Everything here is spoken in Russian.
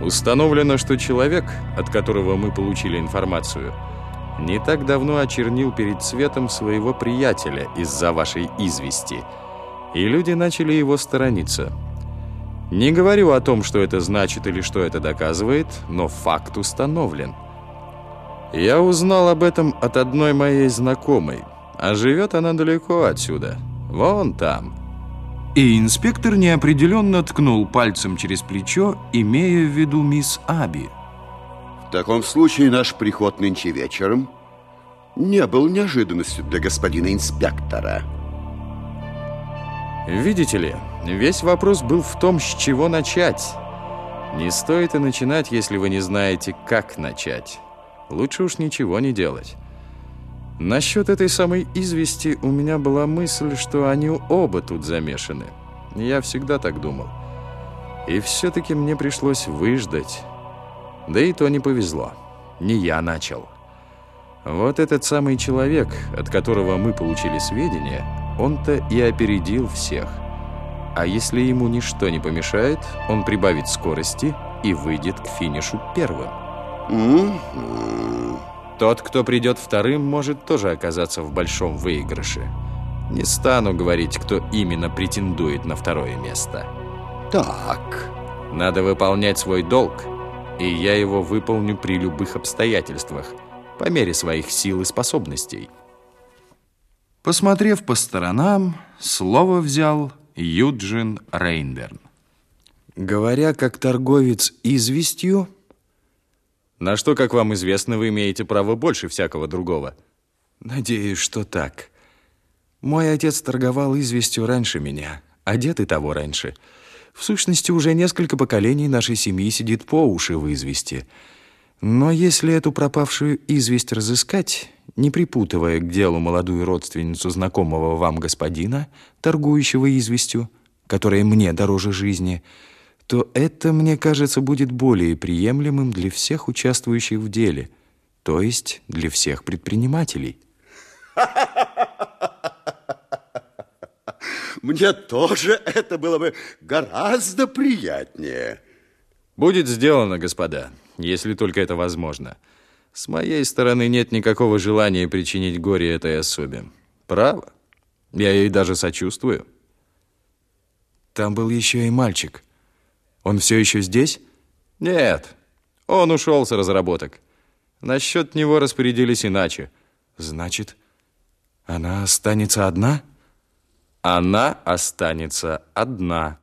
Установлено, что человек, от которого мы получили информацию, не так давно очернил перед светом своего приятеля из-за вашей извести, и люди начали его сторониться. Не говорю о том, что это значит или что это доказывает, но факт установлен. Я узнал об этом от одной моей знакомой, а живет она далеко отсюда, вон там. И инспектор неопределенно ткнул пальцем через плечо, имея в виду мисс Аби. В таком случае наш приход нынче вечером не был неожиданностью для господина инспектора. Видите ли, весь вопрос был в том, с чего начать. Не стоит и начинать, если вы не знаете, как начать. Лучше уж ничего не делать. Насчет этой самой извести у меня была мысль, что они оба тут замешаны. Я всегда так думал. И все-таки мне пришлось выждать. Да и то не повезло. Не я начал. Вот этот самый человек, от которого мы получили сведения, он-то и опередил всех. А если ему ничто не помешает, он прибавит скорости и выйдет к финишу первым. М-м. Тот, кто придет вторым, может тоже оказаться в большом выигрыше. Не стану говорить, кто именно претендует на второе место. Так, Надо выполнять свой долг, и я его выполню при любых обстоятельствах, по мере своих сил и способностей. Посмотрев по сторонам, слово взял Юджин Рейнберн. Говоря как торговец известью, на что, как вам известно, вы имеете право больше всякого другого. Надеюсь, что так. Мой отец торговал известью раньше меня, а дед и того раньше. В сущности, уже несколько поколений нашей семьи сидит по уши в извести. Но если эту пропавшую известь разыскать, не припутывая к делу молодую родственницу знакомого вам господина, торгующего известью, которая мне дороже жизни, то это, мне кажется, будет более приемлемым для всех участвующих в деле, то есть для всех предпринимателей. мне тоже это было бы гораздо приятнее. Будет сделано, господа, если только это возможно. С моей стороны нет никакого желания причинить горе этой особе. Право. Я ей даже сочувствую. Там был еще и мальчик. Он все еще здесь? Нет. Он ушел с разработок. Насчет него распорядились иначе. Значит, она останется одна? Она останется одна.